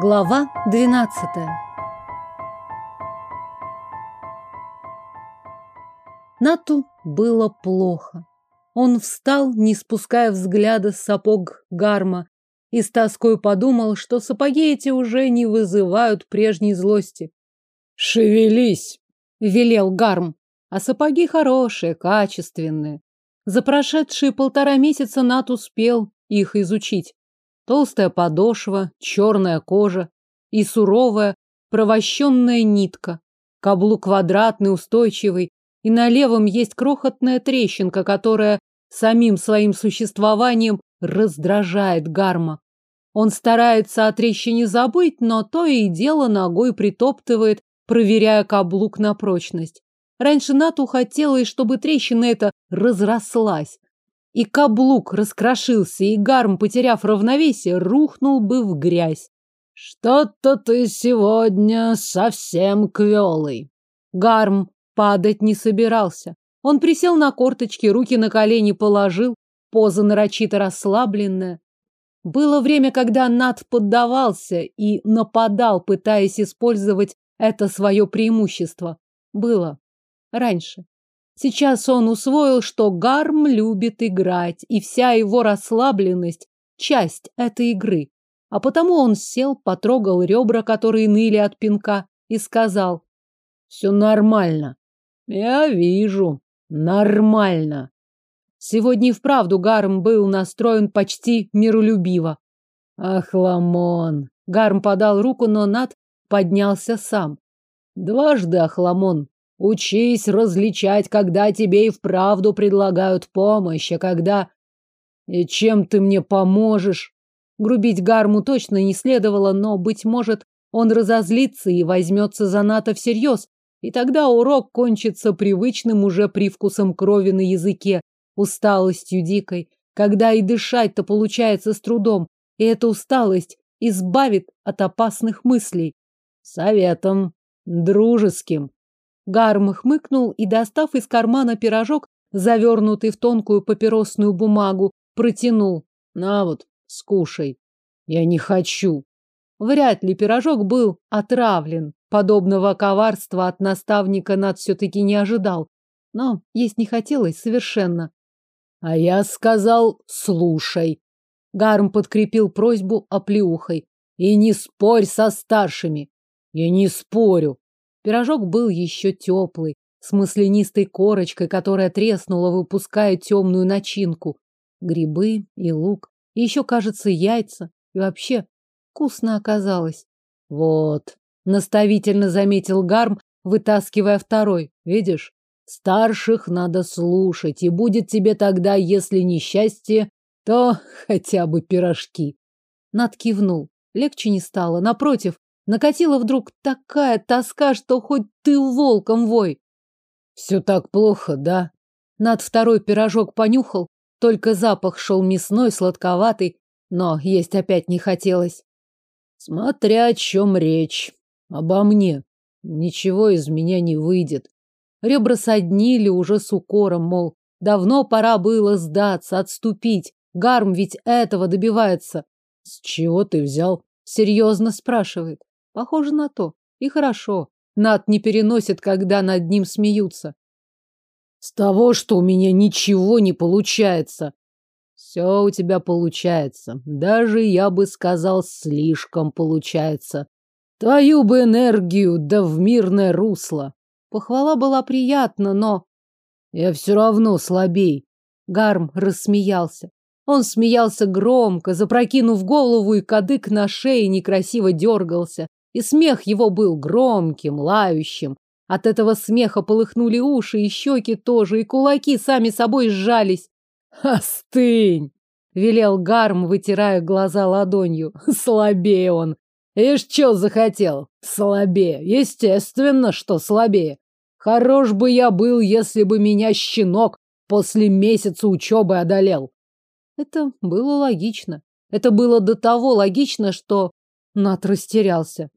Глава 12. Нату было плохо. Он встал, не спуская взгляда с сапог гарма, и с тоской подумал, что сапоги эти уже не вызывают прежней злости. «Шевелись!» — велел гарм. А сапоги хорошие, качественные. За прошедшие полтора месяца Нат успел их изучить. Толстая подошва, черная кожа и суровая, провощенная нитка. Каблук квадратный, устойчивый, и на левом есть крохотная трещинка, которая самим своим существованием раздражает Гарма. Он старается о трещине забыть, но то и дело ногой притоптывает, проверяя каблук на прочность. Раньше Нату хотелось, чтобы трещина эта разрослась, и каблук раскрошился, и гарм, потеряв равновесие, рухнул бы в грязь. Что-то ты сегодня совсем квелый. Гарм падать не собирался. Он присел на корточки, руки на колени положил, поза нарочито расслабленная. Было время, когда Над поддавался и нападал, пытаясь использовать это свое преимущество. Было. Раньше. Сейчас он усвоил, что Гарм любит играть, и вся его расслабленность – часть этой игры. А потому он сел, потрогал ребра, которые ныли от пинка, и сказал «Все нормально». «Я вижу. Нормально». Сегодня и вправду Гарм был настроен почти миролюбиво. «Ах, Ламон!» Гарм подал руку, но Над поднялся сам. «Дважды, Ахламон, Учись различать, когда тебе и вправду предлагают помощь, а когда... И чем ты мне поможешь? Грубить Гарму точно не следовало, но, быть может, он разозлится и возьмется за НАТО всерьез, и тогда урок кончится привычным уже привкусом крови на языке, усталостью дикой, когда и дышать-то получается с трудом, и эта усталость избавит от опасных мыслей. Советом дружеским Гарм хмыкнул и, достав из кармана пирожок, завернутый в тонкую папиросную бумагу, протянул. На вот, скушай. Я не хочу. Вряд ли пирожок был отравлен. Подобного коварства от наставника Над все-таки не ожидал. Но есть не хотелось совершенно. А я сказал, слушай. Гарм подкрепил просьбу оплеухой. И не спорь со старшими. Я не спорю. Пирожок был еще теплый, с маслянистой корочкой, которая треснула, выпуская темную начинку. Грибы и лук, и еще, кажется, яйца. И вообще вкусно оказалось. Вот, наставительно заметил Гарм, вытаскивая второй. Видишь, старших надо слушать, и будет тебе тогда, если не счастье, то хотя бы пирожки. Над кивнул. Легче не стало. Напротив, Накатила вдруг такая тоска, что хоть ты волком вой. Все так плохо, да? Над второй пирожок понюхал, только запах шел мясной, сладковатый, но есть опять не хотелось. Смотря о чем речь. Обо мне. Ничего из меня не выйдет. Ребра соднили уже с укором, мол, давно пора было сдаться, отступить. Гарм ведь этого добивается. С чего ты взял? Серьезно спрашивает. Похоже на то. И хорошо. Над не переносит, когда над ним смеются. С того, что у меня ничего не получается. Все у тебя получается. Даже, я бы сказал, слишком получается. Твою бы энергию, да в мирное русло. Похвала была приятна, но... Я все равно слабей. Гарм рассмеялся. Он смеялся громко, запрокинув голову, и кадык на шее некрасиво дергался. И смех его был громким, лающим. От этого смеха полыхнули уши, и щеки тоже, и кулаки сами собой сжались. «Остынь!» — велел Гарм, вытирая глаза ладонью. «Слабее он! Ишь, что захотел? Слабее! Естественно, что слабее! Хорош бы я был, если бы меня щенок после месяца учебы одолел!» Это было логично. Это было до того логично, что Нат растерялся.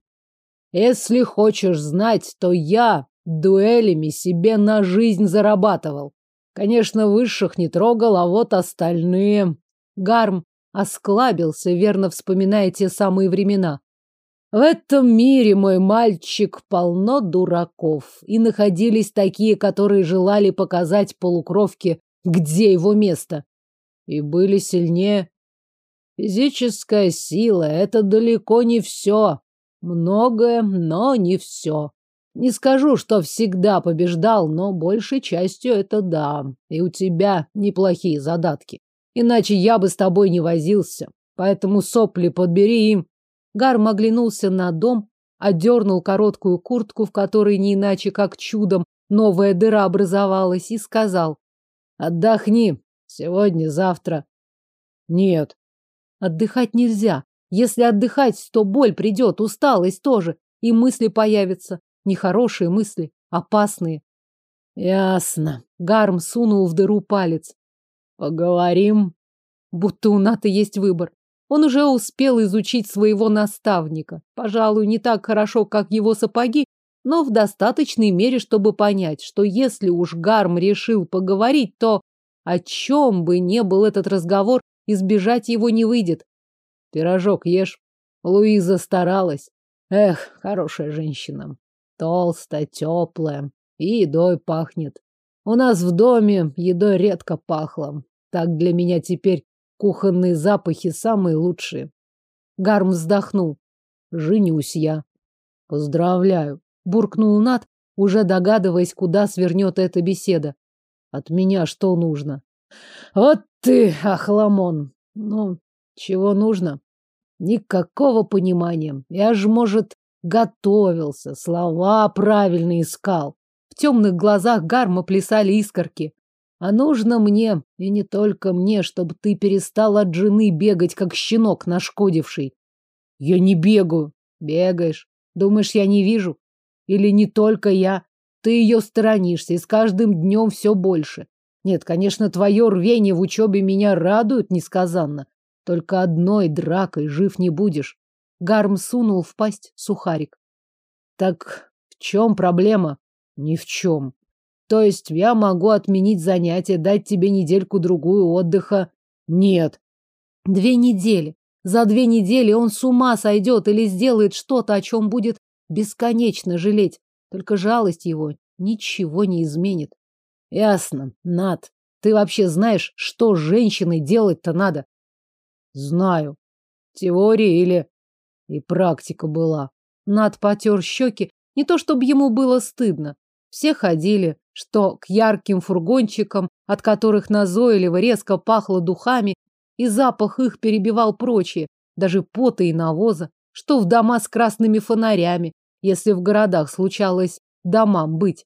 Если хочешь знать, то я дуэлями себе на жизнь зарабатывал. Конечно, высших не трогал, а вот остальные... Гарм осклабился, верно вспоминая те самые времена. В этом мире, мой мальчик, полно дураков. И находились такие, которые желали показать полукровке, где его место. И были сильнее. Физическая сила — это далеко не все. Многое, но не все. Не скажу, что всегда побеждал, но большей частью это да. И у тебя неплохие задатки. Иначе я бы с тобой не возился. Поэтому сопли подбери им Гарм оглянулся на дом, одернул короткую куртку, в которой не иначе как чудом новая дыра образовалась, и сказал «Отдохни. Сегодня-завтра». «Нет». «Отдыхать нельзя. Если отдыхать, то боль придет, усталость тоже, и мысли появятся. Нехорошие мысли, опасные». «Ясно». Гарм сунул в дыру палец. «Поговорим». Будто у Ната есть выбор. Он уже успел изучить своего наставника. Пожалуй, не так хорошо, как его сапоги, но в достаточной мере, чтобы понять, что если уж Гарм решил поговорить, то о чем бы не был этот разговор, избежать его не выйдет. Пирожок ешь. Луиза старалась. Эх, хорошая женщина. Толстая, теплая. И едой пахнет. У нас в доме едой редко пахло. Так для меня теперь Кухонные запахи самые лучшие. Гарм вздохнул. Женюсь я. Поздравляю. Буркнул Нат, уже догадываясь, куда свернет эта беседа. От меня что нужно? Вот ты, Ахламон. Ну, чего нужно? Никакого понимания. Я ж, может, готовился, слова правильно искал. В темных глазах Гарма плясали искорки. А нужно мне, и не только мне, чтобы ты перестал от жены бегать, как щенок нашкодивший. Я не бегаю. Бегаешь. Думаешь, я не вижу? Или не только я? Ты ее сторонишься, и с каждым днем все больше. Нет, конечно, твое рвение в учебе меня радует несказанно. Только одной дракой жив не будешь. Гарм сунул в пасть сухарик. Так в чем проблема? Ни в чем. То есть я могу отменить занятие, дать тебе недельку-другую отдыха? Нет. Две недели. За две недели он с ума сойдет или сделает что-то, о чем будет бесконечно жалеть. Только жалость его ничего не изменит. Ясно, Над. Ты вообще знаешь, что женщиной делать-то надо? Знаю. Теория или... И практика была. Над потер щеки. Не то, чтобы ему было стыдно. Все ходили, что к ярким фургончикам, от которых назойливо резко пахло духами, и запах их перебивал прочие, даже пота и навоза, что в дома с красными фонарями, если в городах случалось домам быть.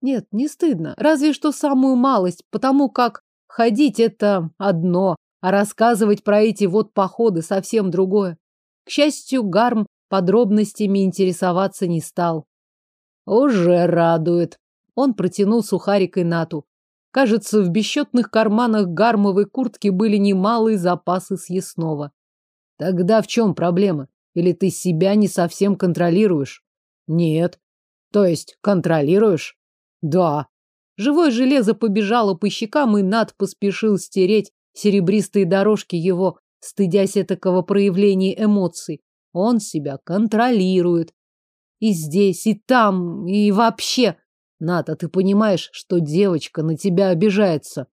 Нет, не стыдно, разве что самую малость, потому как ходить это одно, а рассказывать про эти вот походы совсем другое. К счастью, Гарм подробностями интересоваться не стал. Уже радует, он протянул сухарик и нату. Кажется, в бесчетных карманах гармовой куртки были немалые запасы съестного. Тогда в чем проблема? Или ты себя не совсем контролируешь? Нет. То есть контролируешь? Да. Живое железо побежало по щекам, и Над поспешил стереть серебристые дорожки его, стыдясь этакого проявления эмоций. Он себя контролирует. И здесь, и там, и вообще. Ната, ты понимаешь, что девочка на тебя обижается?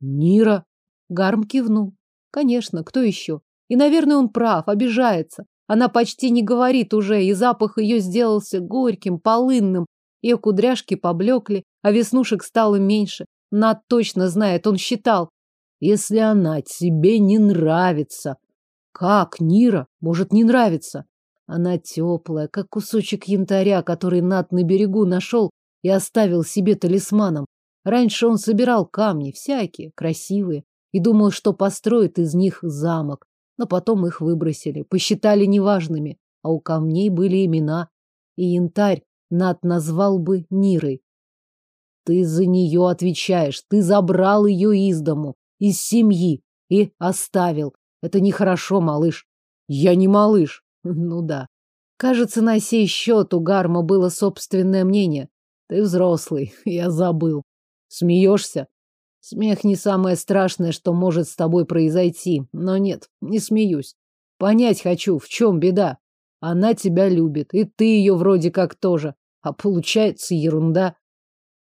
Нира? Гарм кивнул. Конечно, кто еще? И, наверное, он прав, обижается. Она почти не говорит уже, и запах ее сделался горьким, полынным. Ее кудряшки поблекли, а веснушек стало меньше. Над точно знает, он считал. Если она тебе не нравится. Как, Нира, может не нравится? Она теплая, как кусочек янтаря, который Над на берегу нашел и оставил себе талисманом. Раньше он собирал камни, всякие, красивые, и думал, что построит из них замок. Но потом их выбросили, посчитали неважными, а у камней были имена. И янтарь Над назвал бы Нирой. Ты за нее отвечаешь, ты забрал ее из дому, из семьи и оставил. Это нехорошо, малыш. Я не малыш. Ну да. Кажется, на сей счет у Гарма было собственное мнение. Ты взрослый, я забыл. Смеешься? Смех не самое страшное, что может с тобой произойти. Но нет, не смеюсь. Понять хочу, в чем беда. Она тебя любит, и ты ее вроде как тоже. А получается ерунда.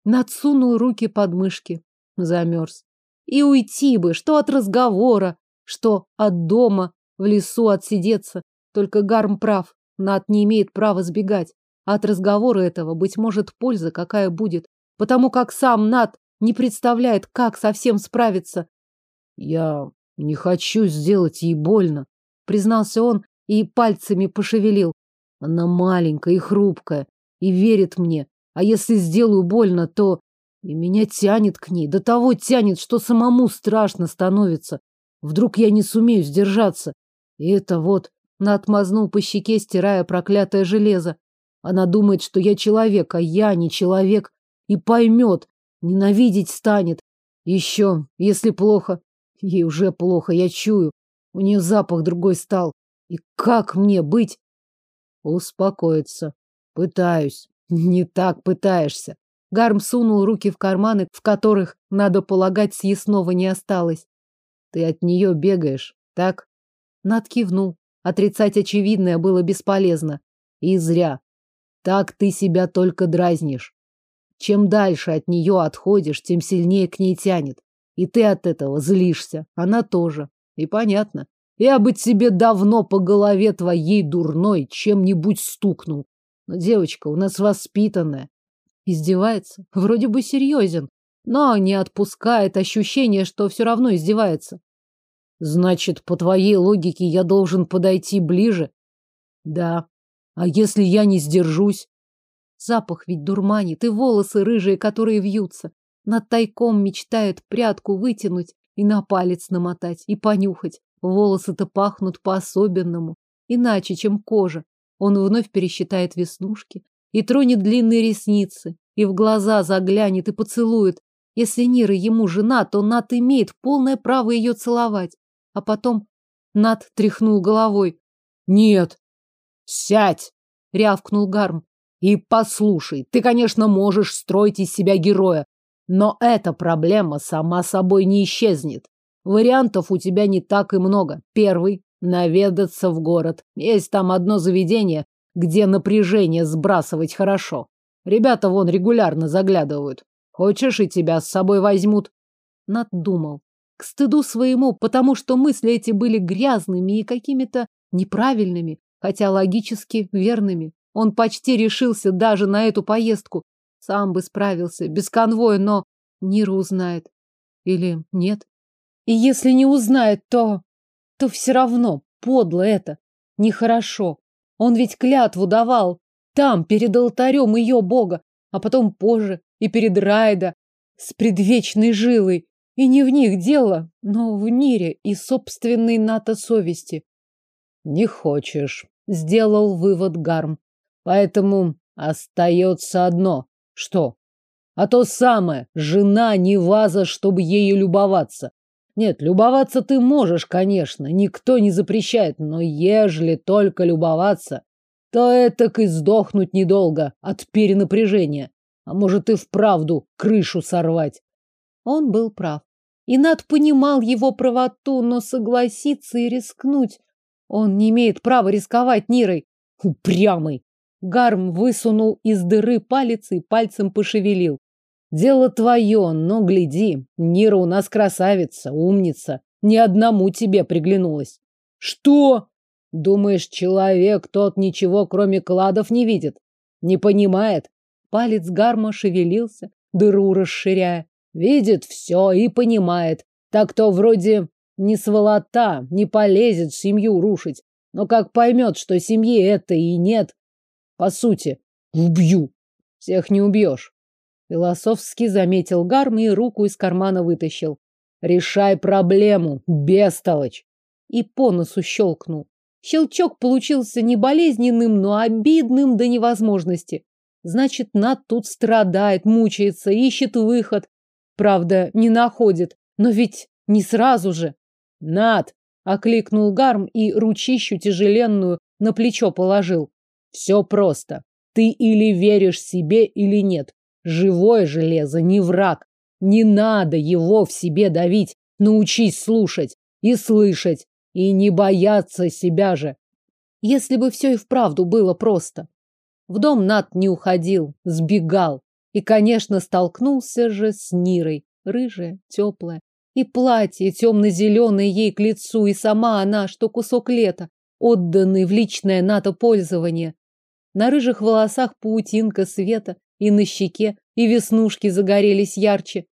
Надсунул руки под мышки. Замерз. И уйти бы, что от разговора, что от дома, в лесу отсидеться. Только Гарм прав. Над не имеет права сбегать. От разговора этого, быть может, польза какая будет. Потому как сам Над не представляет, как совсем справиться. Я не хочу сделать ей больно, признался он и пальцами пошевелил. Она маленькая и хрупкая, и верит мне. А если сделаю больно, то и меня тянет к ней. До того тянет, что самому страшно становится. Вдруг я не сумею сдержаться. И это вот... Над мазнул по щеке, стирая проклятое железо. Она думает, что я человек, а я не человек. И поймет, ненавидеть станет. Еще, если плохо. Ей уже плохо, я чую. У нее запах другой стал. И как мне быть? Успокоиться. Пытаюсь. Не так пытаешься. Гарм сунул руки в карманы, в которых, надо полагать, съестного не осталось. Ты от нее бегаешь, так? Над кивнул. Отрицать очевидное было бесполезно. И зря. Так ты себя только дразнишь. Чем дальше от нее отходишь, тем сильнее к ней тянет. И ты от этого злишься. Она тоже. И понятно. Я бы тебе давно по голове твоей дурной чем-нибудь стукнул. Но девочка у нас воспитанная. Издевается. Вроде бы серьезен. Но не отпускает ощущение, что все равно издевается. Значит, по твоей логике я должен подойти ближе? Да. А если я не сдержусь? Запах ведь дурманит, и волосы рыжие, которые вьются. Над тайком мечтает прядку вытянуть и на палец намотать, и понюхать. Волосы-то пахнут по-особенному, иначе, чем кожа. Он вновь пересчитает веснушки и тронет длинные ресницы, и в глаза заглянет и поцелует. Если Нира ему жена, то Нат имеет полное право ее целовать. А потом Нат тряхнул головой. «Нет!» «Сядь!» — рявкнул Гарм. «И послушай, ты, конечно, можешь строить из себя героя, но эта проблема сама собой не исчезнет. Вариантов у тебя не так и много. Первый – наведаться в город. Есть там одно заведение, где напряжение сбрасывать хорошо. Ребята вон регулярно заглядывают. Хочешь, и тебя с собой возьмут? Над думал. К стыду своему, потому что мысли эти были грязными и какими-то неправильными, хотя логически верными. Он почти решился даже на эту поездку. Сам бы справился, без конвоя, но Нира узнает. Или нет? И если не узнает, то... То все равно подло это. Нехорошо. Он ведь клятву давал. Там, перед алтарем ее бога. А потом позже и перед Райда. С предвечной жилой. И не в них дело, но в Нире и собственной НАТО совести. Не хочешь, сделал вывод Гарм. Поэтому остается одно. Что? А то самое, жена не ваза, чтобы ею любоваться. Нет, любоваться ты можешь, конечно, никто не запрещает, но ежели только любоваться, то этак и сдохнуть недолго от перенапряжения. А может и вправду крышу сорвать. Он был прав. И Над понимал его правоту, но согласиться и рискнуть. Он не имеет права рисковать Нирой. Упрямый. Гарм высунул из дыры палец и пальцем пошевелил. Дело твое, но гляди, Нира у нас красавица, умница. Ни одному тебе приглянулась. Что? Думаешь, человек тот ничего, кроме кладов, не видит? Не понимает? Палец Гарма шевелился, дыру расширяя. Видит все и понимает. Так то вроде не сволота, не полезет семью рушить. Но как поймет, что семьи это и нет, по сути, убью. Всех не убьешь. Философски заметил Гарм и руку из кармана вытащил. Решай проблему, бестолочь. И по носу щелкнул. Щелчок получился не болезненным, но обидным до невозможности. Значит, Над тут страдает, мучается, ищет выход. Правда, не находит. Но ведь не сразу же. Над! окликнул Гарм и ручищу тяжеленную на плечо положил. Все просто. Ты или веришь себе, или нет. Живое железо не враг. Не надо его в себе давить. Научись слушать и слышать, и не бояться себя же. Если бы все и вправду было просто. В дом Нат не уходил, сбегал. И, конечно, столкнулся же с Нирой. Рыжая, теплая. И платье темно-зеленое ей к лицу, и сама она, что кусок лета, отданный в личное Ната пользование. На рыжих волосах паутинка света, и на щеке, и веснушки загорелись ярче.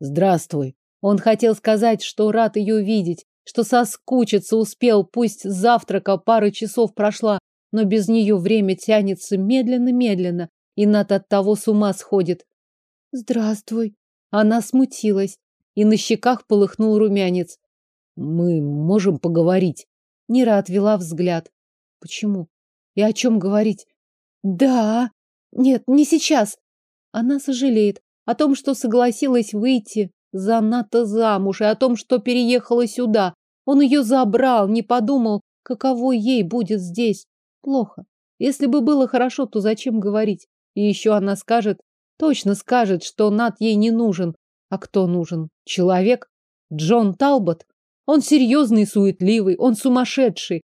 Здравствуй. Он хотел сказать, что рад ее видеть, что соскучиться успел, пусть завтрака пара часов прошла, но без нее время тянется медленно-медленно, и Нат от того с ума сходит. Здравствуй. Она смутилась, и на щеках полыхнул румянец. Мы можем поговорить. Нира отвела взгляд. Почему? И о чем говорить? Да. Нет, не сейчас. Она сожалеет о том, что согласилась выйти за Ната замуж, и о том, что переехала сюда. Он ее забрал, не подумал, каково ей будет здесь. Плохо. Если бы было хорошо, то зачем говорить? И еще она скажет, точно скажет, что Нат ей не нужен. А кто нужен? Человек? Джон Талбот? Он серьезный и суетливый, он сумасшедший.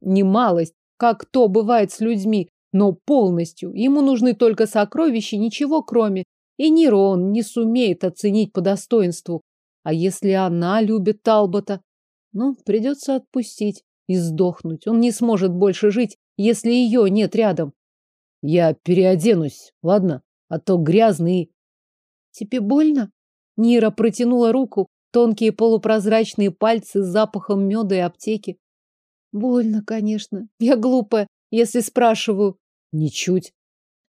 Не малость, как то бывает с людьми, но полностью. Ему нужны только сокровища, ничего кроме. И Нирон не сумеет оценить по достоинству. А если она любит Талбота? Ну, придется отпустить и сдохнуть. Он не сможет больше жить, если ее нет рядом. Я переоденусь, ладно? А то грязный. Тебе больно? Нира протянула руку, тонкие полупрозрачные пальцы с запахом меда и аптеки. Больно, конечно. Я глупая, если спрашиваю. Ничуть.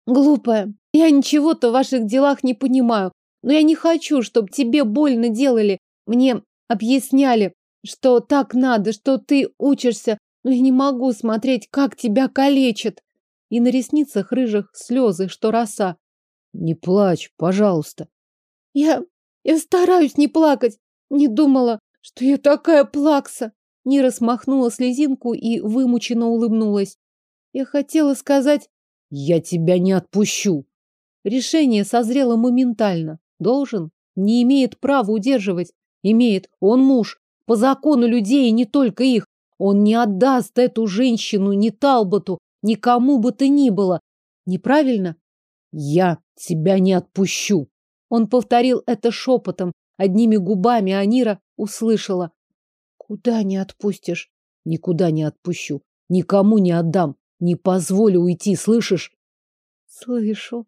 Глупая. Я ничего-то в ваших делах не понимаю. Но я не хочу, чтобы тебе больно делали. Мне объясняли, что так надо, что ты учишься. Но я не могу смотреть, как тебя калечат. И на ресницах рыжих слезы, что роса. Не плачь, пожалуйста. Я... я стараюсь не плакать. Не думала, что я такая плакса. Нира смахнула слезинку и вымученно улыбнулась. Я хотела сказать... Я тебя не отпущу. Решение созрело моментально. Должен, не имеет права удерживать. Имеет, он муж. По закону людей, и не только их. Он не отдаст эту женщину ни Талботу, никому бы то ни было. Неправильно? Я тебя не отпущу. Он повторил это шепотом, одними губами, а Нира услышала. Куда не отпустишь? Никуда не отпущу. Никому не отдам. Не позволю уйти, слышишь? Слышу.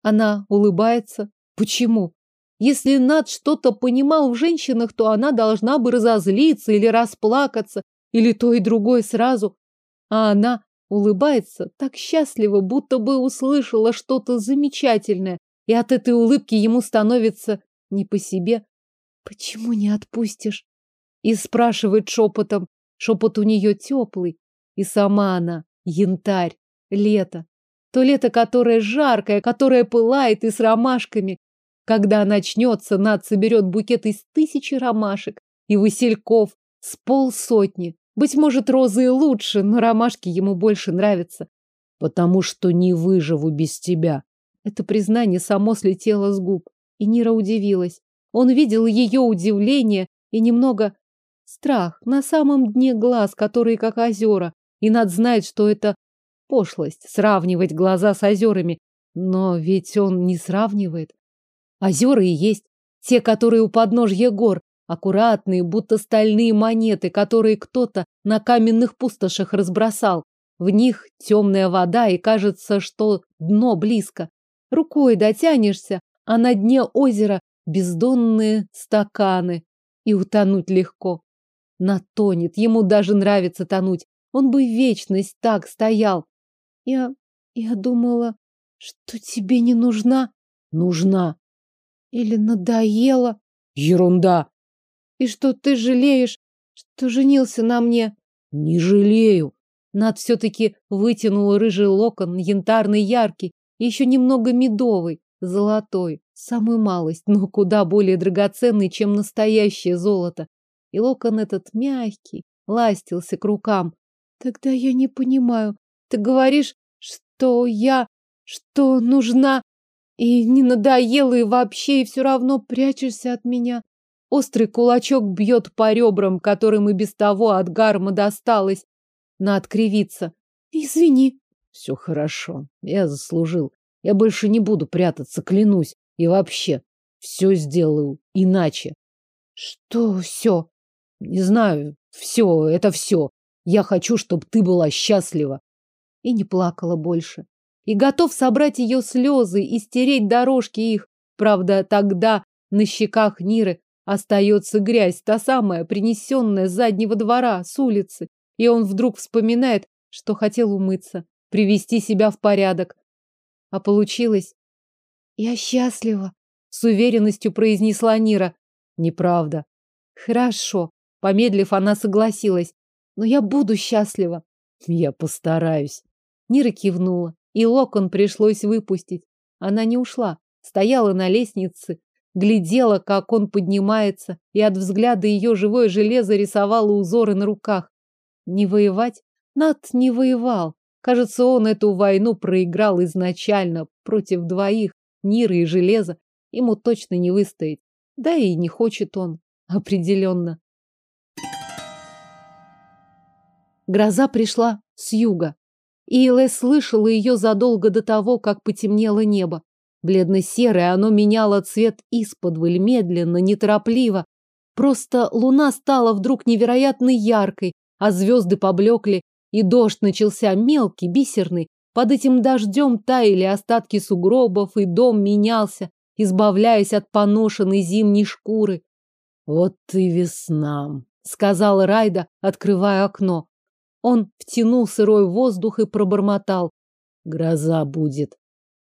Она улыбается. Почему? Если Над что-то понимал в женщинах, то она должна бы разозлиться или расплакаться, или то и другое сразу. А она улыбается так счастливо, будто бы услышала что-то замечательное, и от этой улыбки ему становится не по себе. Почему не отпустишь? И спрашивает шепотом. Шепот у нее теплый. И сама она янтарь, лето. То лето, которое жаркое, которое пылает и с ромашками. Когда начнется, Над соберет букет из тысячи ромашек и васильков с полсотни. Быть может, розы и лучше, но ромашки ему больше нравятся. Потому что не выживу без тебя. Это признание само слетело с губ. И Нира удивилась. Он видел ее удивление и немного страх на самом дне глаз, которые как озера. И Над знает, что это пошлость сравнивать глаза с озерами. Но ведь он не сравнивает. Озера и есть те, которые у подножья гор, аккуратные, будто стальные монеты, которые кто-то на каменных пустошах разбросал. В них темная вода, и кажется, что дно близко. Рукой дотянешься, а на дне озера бездонные стаканы. И утонуть легко. Натонет, ему даже нравится тонуть. Он бы вечность так стоял. Я... я думала, что тебе не нужна. Нужна. Или надоело. Ерунда. И что ты жалеешь, что женился на мне? Не жалею. Над все-таки вытянул рыжий локон, янтарный яркий, еще немного медовый, золотой, самую малость, но куда более драгоценный, чем настоящее золото. И локон этот мягкий, ластился к рукам. Тогда я не понимаю. Ты говоришь, что я, что нужна, и не надоела, и вообще, и все равно прячешься от меня. Острый кулачок бьет по ребрам, которым и без того от гарма досталось. Над кривится. Извини. Все хорошо. Я заслужил. Я больше не буду прятаться, клянусь. И вообще, все сделаю иначе. Что все? Не знаю. Все, это все. Я хочу, чтобы ты была счастлива. И не плакала больше. И готов собрать ее слезы и стереть дорожки их. Правда, тогда на щеках Ниры остается грязь, та самая, принесенная с заднего двора, с улицы. И он вдруг вспоминает, что хотел умыться, привести себя в порядок. А получилось... Я счастлива, с уверенностью произнесла Нира. Неправда. Хорошо. Помедлив, она согласилась. Но я буду счастлива. Я постараюсь. Нира кивнула, и локон пришлось выпустить. Она не ушла, стояла на лестнице, глядела, как он поднимается, и от взгляда ее живое железо рисовало узоры на руках. Не воевать? Над не воевал. Кажется, он эту войну проиграл изначально против двоих, Ниры и Железа. Ему точно не выстоять. Да и не хочет он. Определенно. Гроза пришла с юга. И Илэ слышала ее задолго до того, как потемнело небо. Бледно-серое оно меняло цвет исподволь, медленно, неторопливо. Просто луна стала вдруг невероятно яркой, а звезды поблекли, и дождь начался мелкий, бисерный. Под этим дождем таяли остатки сугробов, и дом менялся, избавляясь от поношенной зимней шкуры. «Вот и весна», — сказала Райда, открывая окно. Он втянул сырой воздух и пробормотал. «Гроза будет».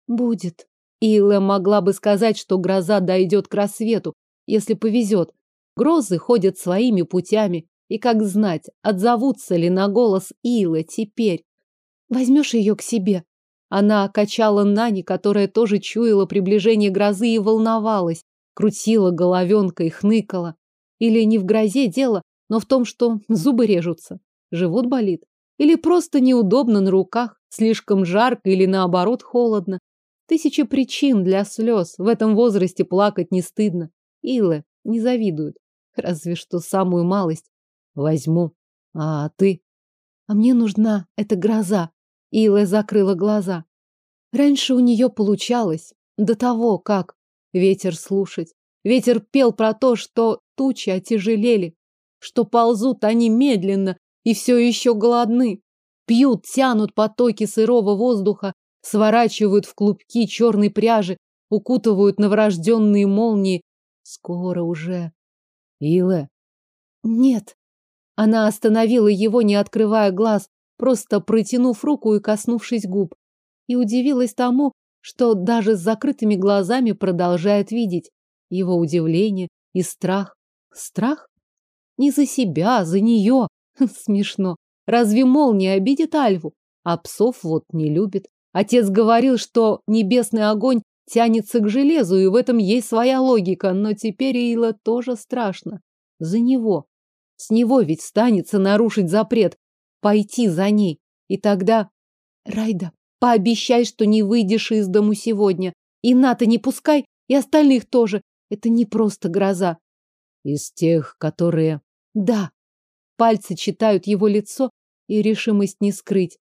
«Будет». Илла могла бы сказать, что гроза дойдет к рассвету, если повезет. Грозы ходят своими путями, и как знать, отзовутся ли на голос Илы теперь. Возьмешь ее к себе. Она качала Нани, которая тоже чуяла приближение грозы и волновалась, крутила головенкой, хныкала. Или не в грозе дело, но в том, что зубы режутся, живот болит. Или просто неудобно на руках, слишком жарко или наоборот холодно. Тысячи причин для слез. В этом возрасте плакать не стыдно. Илы не завидуют. Разве что самую малость. Возьму. А ты? А мне нужна эта гроза. Ила закрыла глаза. Раньше у нее получалось. До того, как ветер слушать. Ветер пел про то, что тучи отяжелели, что ползут они медленно и все еще голодны. Пьют, тянут потоки сырого воздуха, сворачивают в клубки черной пряжи, укутывают новорожденные молнии. Скоро уже. Илэ. Нет. Она остановила его, не открывая глаз, просто протянув руку и коснувшись губ. И удивилась тому, что даже с закрытыми глазами продолжает видеть. Его удивление и страх. Страх? Не за себя, а за нее. Смешно. Разве молния обидит Альву? А псов вот не любит. Отец говорил, что небесный огонь тянется к железу, и в этом есть своя логика, но теперь Ила тоже страшно. За него. С него ведь станется нарушить запрет, пойти за ней. И тогда... Райда, пообещай, что не выйдешь из дому сегодня. И Ната не пускай, и остальных тоже. Это не просто гроза. Из тех, которые... Да. Пальцы читают его лицо, и решимость не скрыть.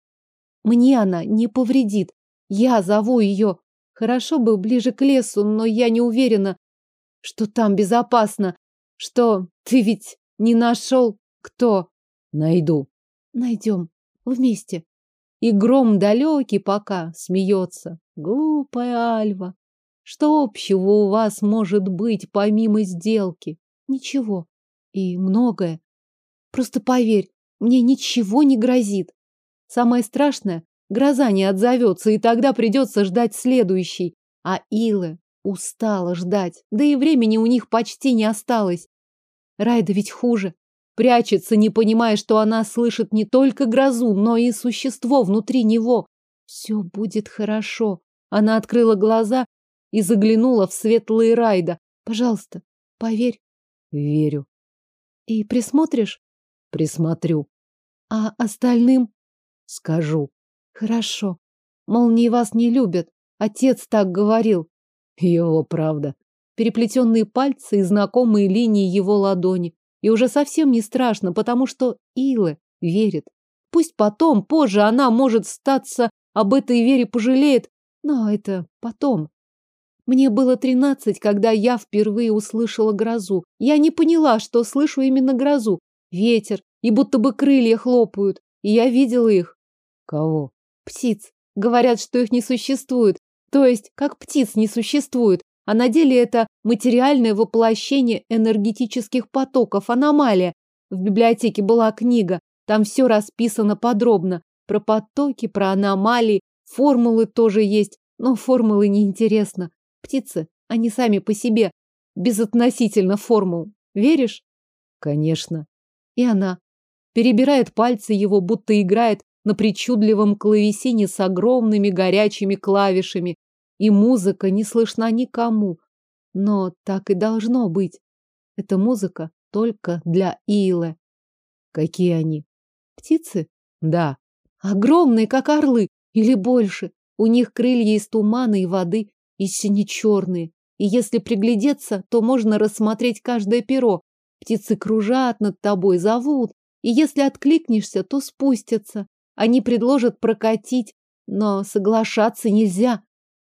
Мне она не повредит. Я зову ее. Хорошо бы ближе к лесу, но я не уверена, что там безопасно. Что ты ведь не нашел? Кто? Найду. Найдем. Вместе. И гром далекий пока смеется. Глупая Альва. Что общего у вас может быть помимо сделки? Ничего. И многое. Просто поверь, мне ничего не грозит. Самое страшное, гроза не отзовется, и тогда придется ждать следующий. А Илы устала ждать, да и времени у них почти не осталось. Райда ведь хуже. Прячется, не понимая, что она слышит не только грозу, но и существо внутри него. Все будет хорошо. Она открыла глаза и заглянула в светлые Райда. Пожалуйста, поверь. Верю. И присмотришь? Присмотрю. А остальным? Скажу. Хорошо. Молнии вас не любят. Отец так говорил. Его правда переплетенные пальцы и знакомые линии его ладони. И уже совсем не страшно, потому что Илэ верит. Пусть потом, позже она может статься, об этой вере пожалеет, но это потом. Мне было тринадцать, когда я впервые услышала грозу. Я не поняла, что слышу именно грозу. Ветер, и будто бы крылья хлопают. И я видела их. Кого? Птиц. Говорят, что их не существует. То есть, как птиц не существует. А на деле это материальное воплощение энергетических потоков, аномалия. В библиотеке была книга. Там все расписано подробно. Про потоки, про аномалии. Формулы тоже есть. Но формулы неинтересно. Птицы, они сами по себе, безотносительно формул. Веришь? Конечно. И она перебирает пальцы его, будто играет на причудливом клавесине с огромными горячими клавишами, и музыка не слышна никому. Но так и должно быть. Эта музыка только для Илы. Какие они? Птицы? Да. Огромные, как орлы, или больше. У них крылья из тумана и воды, и сине-черные. И если приглядеться, то можно рассмотреть каждое перо. Птицы кружат над тобой, зовут. И если откликнешься, то спустятся. Они предложат прокатить, но соглашаться нельзя.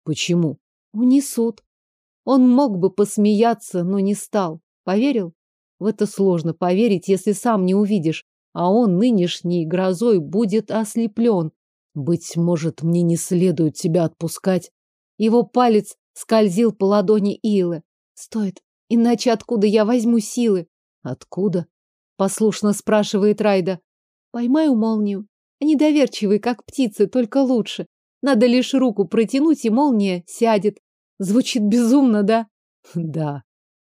Почему? Унесут. Он мог бы посмеяться, но не стал. Поверил? В это сложно поверить, если сам не увидишь. А он нынешней грозой будет ослеплен. Быть может, мне не следует тебя отпускать. Его палец скользил по ладони Илы. Стоит. Иначе откуда я возьму силы? Откуда? Послушно спрашивает Райда. Поймаю молнию. Они доверчивые, как птицы, только лучше. Надо лишь руку протянуть, и молния сядет. Звучит безумно, да? Да.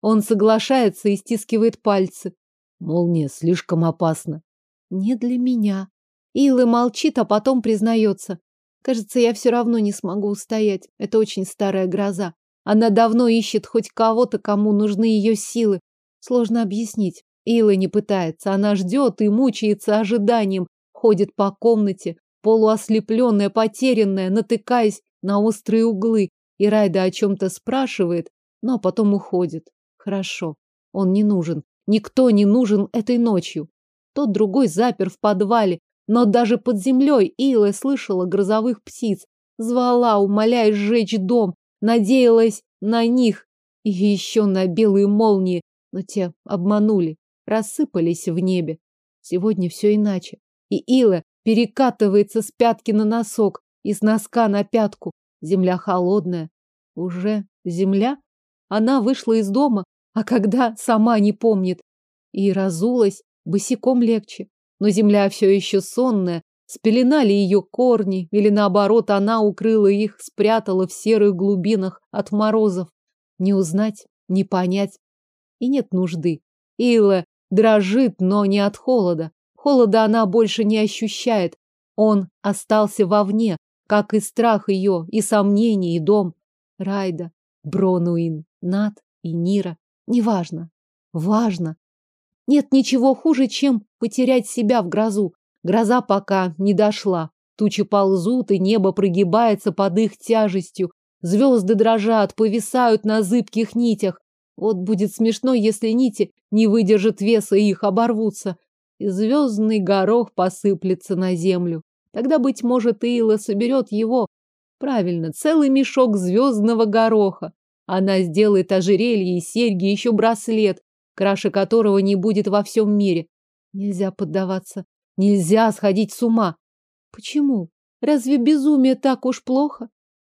Он соглашается и стискивает пальцы. Молния слишком опасна. Не для меня. Илы молчит, а потом признается. Кажется, я все равно не смогу устоять. Это очень старая гроза. Она давно ищет хоть кого-то, кому нужны ее силы. Сложно объяснить. Ила не пытается. Она ждет и мучается ожиданием. Ходит по комнате, полуослепленная, потерянная, натыкаясь на острые углы. И Райда о чем-то спрашивает, но потом уходит. Хорошо. Он не нужен. Никто не нужен этой ночью. Тот другой запер в подвале, но даже под землей Ила слышала грозовых птиц, звала, умоляя сжечь дом, надеялась на них и еще на белые молнии, но те обманули, рассыпались в небе. Сегодня все иначе. И Ила перекатывается с пятки на носок и с носка на пятку. Земля холодная. Уже земля? Она вышла из дома, а когда сама не помнит. И разулась, босиком легче но земля все еще сонная, спеленали ее корни, или наоборот, она укрыла их, спрятала в серых глубинах от морозов. Не узнать, не понять. И нет нужды. Ила дрожит, но не от холода. Холода она больше не ощущает. Он остался вовне, как и страх ее, и сомнения, и дом. Райда, Бронуин, Нат и Нира. Неважно. Важно. Нет ничего хуже, чем потерять себя в грозу. Гроза пока не дошла. Тучи ползут, и небо прогибается под их тяжестью. Звезды дрожат, повисают на зыбких нитях. Вот будет смешно, если нити не выдержат веса и их оборвутся. И звездный горох посыплется на землю. Тогда, быть может, Ила соберет его. Правильно, целый мешок звездного гороха. Она сделает ожерелье и серьги, еще браслет, краше которого не будет во всем мире. Нельзя поддаваться, нельзя сходить с ума. Почему? Разве безумие так уж плохо?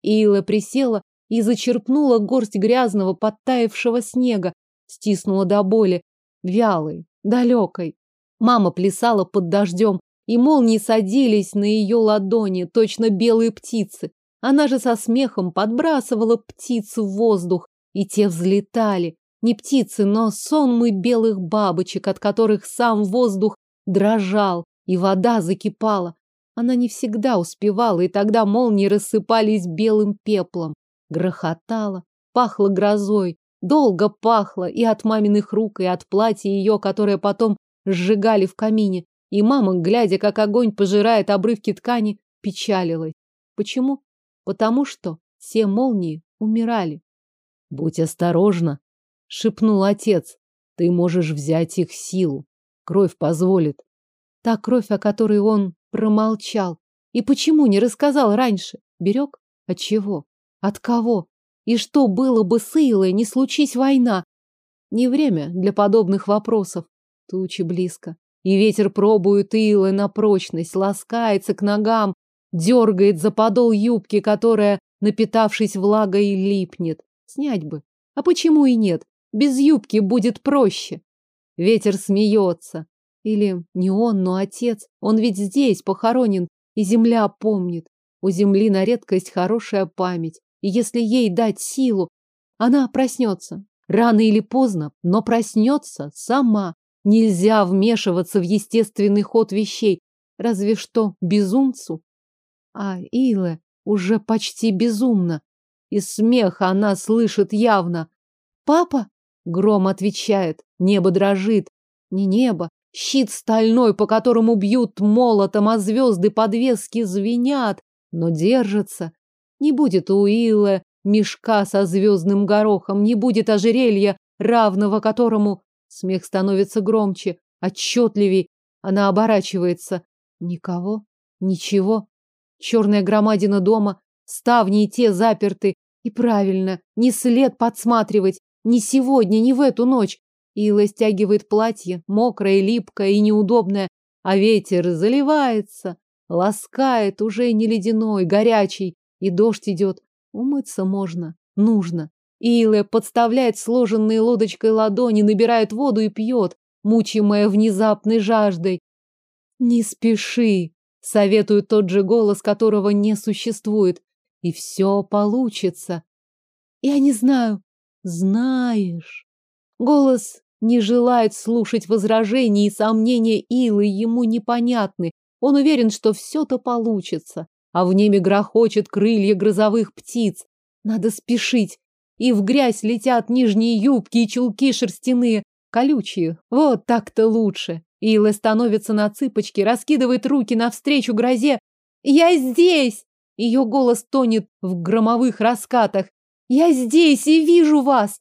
Ила присела и зачерпнула горсть грязного, подтаявшего снега, стиснула до боли, вялой, далекой. Мама плясала под дождем, и молнии садились на ее ладони, точно белые птицы. Она же со смехом подбрасывала птиц в воздух, и те взлетали, не птицы, но сонмы белых бабочек, от которых сам воздух дрожал, и вода закипала. Она не всегда успевала, и тогда молнии рассыпались белым пеплом. Грохотало, пахло грозой, долго пахло и от маминых рук, и от платья ее, которое потом сжигали в камине. И мама, глядя, как огонь пожирает обрывки ткани, печалилась. Почему? Потому что все молнии умирали. Будь осторожна, шепнул отец. Ты можешь взять их силу. Кровь позволит. Та кровь, о которой он Промолчал. И почему не рассказал раньше? Берег? От чего? От кого? И что было бы с Илой, не случись война? Не время для подобных вопросов. Тучи близко. И ветер пробует Илы на прочность, ласкается к ногам, дергает за подол юбки, которая, напитавшись влагой, липнет. Снять бы. А почему и нет? Без юбки будет проще. Ветер смеется. Или не он, но отец. Он ведь здесь похоронен, и земля помнит. У земли на редкость хорошая память. Если ей дать силу, она проснется. Рано или поздно, но проснется сама. Нельзя вмешиваться в естественный ход вещей, разве что безумцу. А Иле уже почти безумна. И смех она слышит явно. «Папа?» — гром отвечает. Небо дрожит. Не небо, щит стальной, по которому бьют молотом, а звезды подвески звенят, но держатся. Не будет у Илы мешка со звездным горохом, не будет ожерелья, равного которому смех становится громче, отчетливей. Она оборачивается. Никого, ничего. Черная громадина дома, ставни и те заперты. И правильно, не след подсматривать, ни сегодня, ни в эту ночь. Ила стягивает платье, мокрое, липкое и неудобное, а ветер заливается, ласкает, уже не ледяной, горячий, и дождь идет. Умыться можно, нужно. Илэ подставляет сложенные лодочкой ладони, набирает воду и пьет, мучимая внезапной жаждой. «Не спеши», — советует тот же голос, которого не существует. «И все получится». «Я не знаю». «Знаешь». Голос не желает слушать возражений и сомнения Илы, ему непонятны. Он уверен, что все-то получится а в небе грохочет крылья грозовых птиц. Надо спешить. И в грязь летят нижние юбки и чулки шерстяные, колючие. Вот так-то лучше. Ила становится на цыпочки, раскидывает руки навстречу грозе. «Я здесь!» Ее голос тонет в громовых раскатах. «Я здесь и вижу вас!»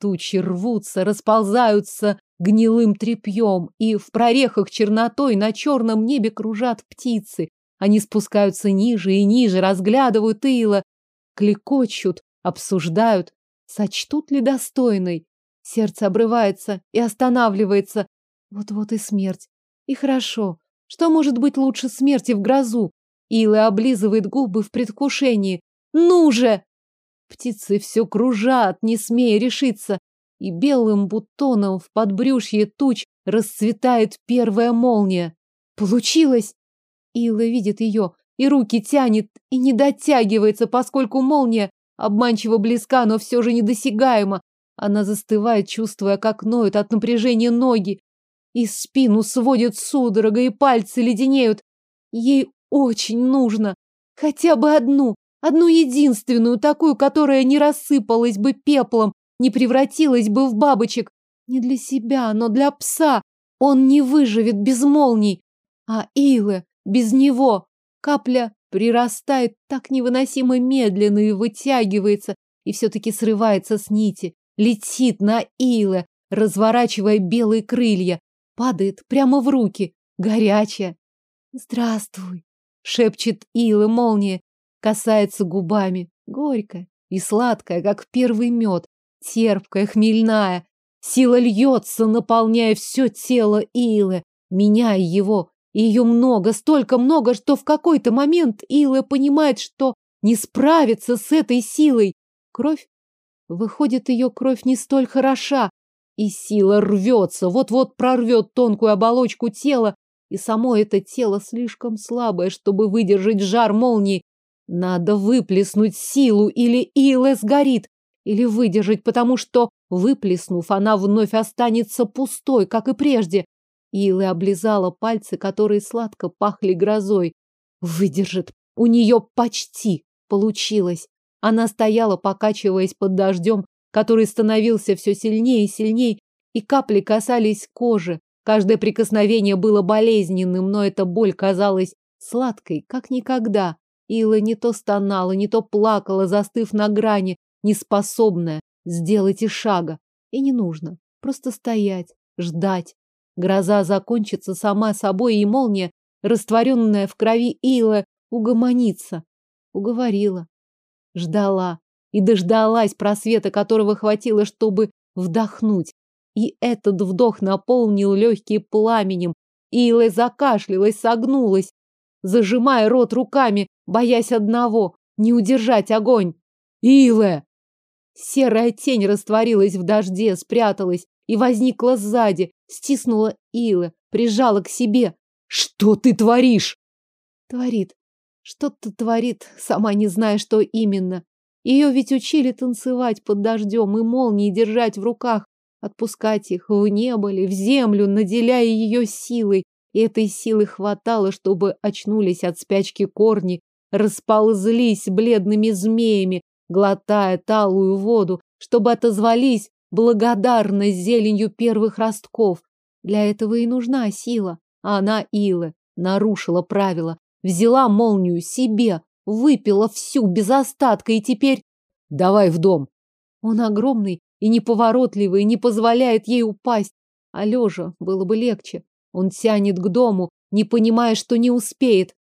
Тучи рвутся, расползаются гнилым тряпьем, и в прорехах чернотой на черном небе кружат птицы. Они спускаются ниже и ниже, разглядывают Ила, клекочут, обсуждают, сочтут ли достойной. Сердце обрывается и останавливается. Вот-вот и смерть. И хорошо. Что может быть лучше смерти в грозу? Ила облизывает губы в предвкушении. Ну же! Птицы все кружат, не смея решиться. И белым бутоном в подбрюшье туч расцветает первая молния. Получилось! Илла видит ее, и руки тянет, и не дотягивается, поскольку молния обманчиво близка, но все же недосягаема. Она застывает, чувствуя, как ноют от напряжения ноги, и спину сводит судорога, и пальцы леденеют. Ей очень нужно хотя бы одну, одну единственную, такую, которая не рассыпалась бы пеплом, не превратилась бы в бабочек. Не для себя, но для пса. Он не выживет без молний. А Илы без него капля прирастает так невыносимо медленно и вытягивается, и все-таки срывается с нити, летит на Иле, разворачивая белые крылья, падает прямо в руки, горячая. «Здравствуй!» — шепчет Ила молния, касается губами, горькая и сладкая, как первый мед, терпкая, хмельная. Сила льется, наполняя все тело Илы, меняя его, ее много, столько много, что в какой-то момент Илла понимает, что не справится с этой силой. Кровь? Выходит, ее кровь не столь хороша, и сила рвется, вот-вот прорвет тонкую оболочку тела, и само это тело слишком слабое, чтобы выдержать жар молнии. Надо выплеснуть силу, или Илла сгорит, или выдержать, потому что, выплеснув, она вновь останется пустой, как и прежде. Илы облизала пальцы, которые сладко пахли грозой. Выдержит. У нее почти получилось. Она стояла, покачиваясь под дождем, который становился все сильнее и сильнее, и капли касались кожи. Каждое прикосновение было болезненным, но эта боль казалась сладкой, как никогда. Ила не то стонала, не то плакала, застыв на грани, неспособная сделать и шага. И не нужно. Просто стоять, ждать, Гроза закончится сама собой, и молния растворенная в крови Ила, угомонится. Уговорила. Ждала. И дождалась просвета, которого хватило, чтобы вдохнуть. И этот вдох наполнил легкие пламенем. Ила закашлялась, согнулась, зажимая рот руками, боясь одного — не удержать огонь. «Илэ!» Серая тень растворилась в дожде, спряталась и возникла сзади, стиснула Илэ, прижала к себе. «Что ты творишь?» Творит. Что-то творит, сама не зная, что именно. Ее ведь учили танцевать под дождем и молнии держать в руках, отпускать их в небо ли, в землю, наделяя ее силой. И этой силы хватало, чтобы очнулись от спячки корни, расползлись бледными змеями, глотая талую воду, чтобы отозвались благодарно зеленью первых ростков. Для этого и нужна сила. А она, Ила, нарушила правила, взяла молнию себе, выпила всю без остатка и теперь... Давай в дом. Он огромный и неповоротливый, не позволяет ей упасть. А лежа было бы легче. Он тянет к дому, не понимая, что не успеет.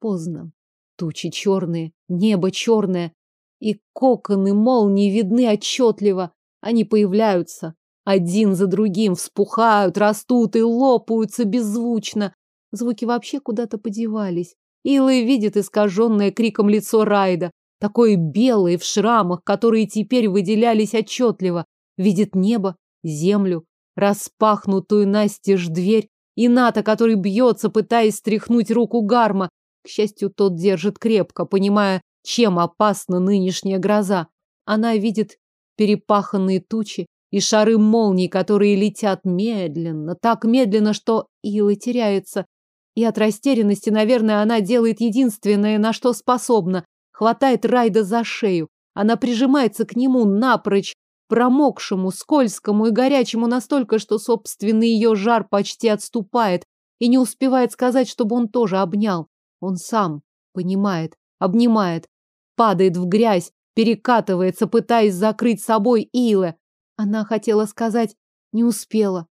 Поздно. Тучи черные, небо черное, и коконы молнии видны отчетливо. Они появляются. Один за другим вспухают, растут и лопаются беззвучно. Звуки вообще куда-то подевались. Илла видит искаженное криком лицо Райда, такое белое в шрамах, которые теперь выделялись отчетливо. Видит небо, землю, распахнутую настежь дверь, и Ната, который бьется, пытаясь стряхнуть руку Гарма. К счастью, тот держит крепко, понимая, чем опасна нынешняя гроза. Она видит перепаханные тучи и шары молний, которые летят медленно, так медленно, что Ила теряется. И от растерянности, наверное, она делает единственное, на что способна. Хватает Райда за шею. Она прижимается к нему напрочь, промокшему, скользкому и горячему настолько, что собственный ее жар почти отступает и не успевает сказать, чтобы он тоже обнял. Он сам понимает, обнимает, падает в грязь, перекатывается, пытаясь закрыть собой Илэ. Она хотела сказать, не успела,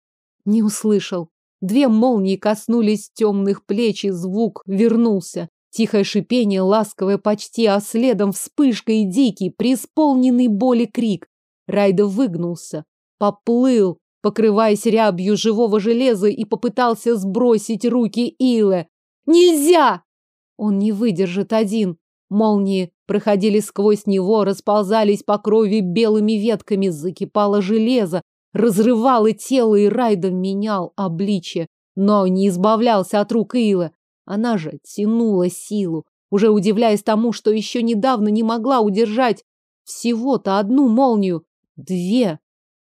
не услышал. Две молнии коснулись темных плеч, и звук вернулся. Тихое шипение, ласковое почти, а следом вспышка и дикий, преисполненный боли крик. Райда выгнулся, поплыл, покрываясь рябью живого железа, и попытался сбросить руки Илэ. «Нельзя!» Он не выдержит один. Молнии проходили сквозь него, расползались по крови белыми ветками, закипало железо, разрывало тело и райдом менял обличье, но не избавлялся от рук Ила. Она же тянула силу, уже удивляясь тому, что еще недавно не могла удержать всего-то одну молнию, две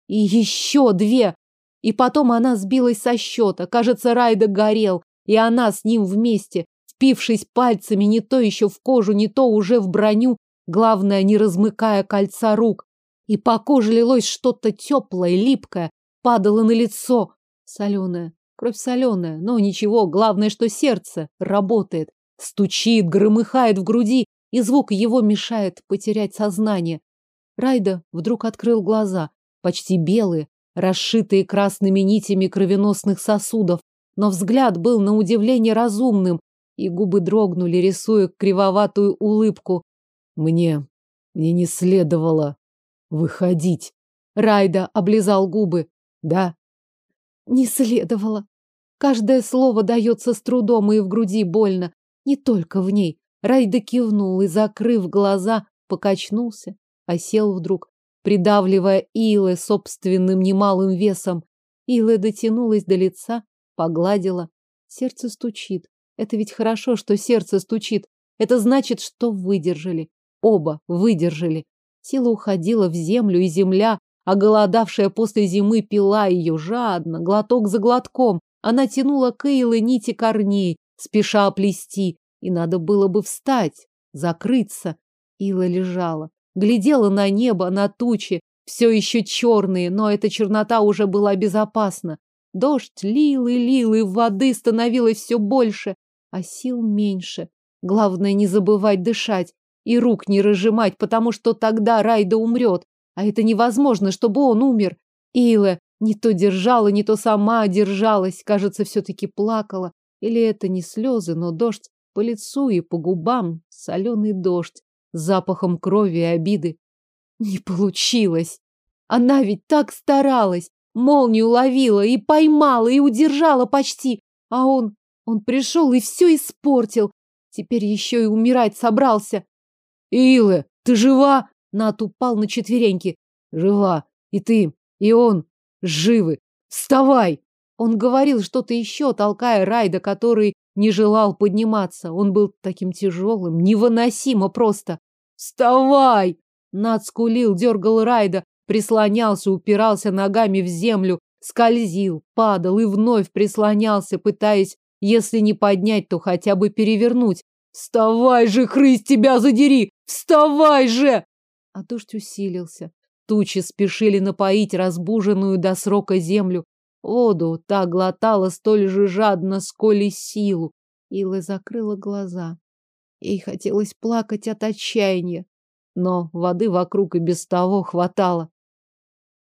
и еще две. И потом она сбилась со счета. Кажется, Райда горел, и она с ним вместе впившись пальцами не то еще в кожу, не то уже в броню, главное, не размыкая кольца рук. И по коже лилось что-то теплое, липкое, падало на лицо. Соленое, кровь соленая, но ничего, главное, что сердце работает. Стучит, громыхает в груди, и звук его мешает потерять сознание. Райда вдруг открыл глаза, почти белые, расшитые красными нитями кровеносных сосудов, но взгляд был на удивление разумным, и губы дрогнули, рисуя кривоватую улыбку. Мне, мне не следовало выходить. Райда облизал губы. Да. Не следовало. Каждое слово дается с трудом и в груди больно. Не только в ней. Райда кивнул и, закрыв глаза, покачнулся, осел вдруг, придавливая Илы собственным немалым весом. Ила дотянулась до лица, погладила. Сердце стучит. Это ведь хорошо, что сердце стучит. Это значит, что выдержали. Оба выдержали. Сила уходила в землю, и земля, оголодавшая после зимы, пила ее жадно, глоток за глотком. Она тянула к Эйлы нити корней, спеша оплести. И надо было бы встать, закрыться. Ила лежала, глядела на небо, на тучи, все еще черные, но эта чернота уже была безопасна. Дождь лил и лил, и воды становилось все больше а сил меньше. Главное не забывать дышать и рук не разжимать, потому что тогда Райда умрет. А это невозможно, чтобы он умер. Ила не то держала, не то сама держалась, кажется, все-таки плакала. Или это не слезы, но дождь по лицу и по губам, соленый дождь с запахом крови и обиды. Не получилось. Она ведь так старалась, молнию ловила и поймала, и удержала почти. А он, он пришел и все испортил. Теперь еще и умирать собрался. Илэ, ты жива? Нат упал на четвереньки. Жива. И ты, и он живы. Вставай! Он говорил что-то еще, толкая Райда, который не желал подниматься. Он был таким тяжелым, невыносимо просто. «Вставай!» Над скулил, дергал Райда, прислонялся, упирался ногами в землю, скользил, падал и вновь прислонялся, пытаясь, если не поднять, то хотя бы перевернуть. «Вставай же, хрысь тебя задери! Вставай же!» А дождь усилился. Тучи спешили напоить разбуженную до срока землю. Воду та глотала столь же жадно, сколь и силу. Ила закрыла глаза. Ей хотелось плакать от отчаяния, но воды вокруг и без того хватало.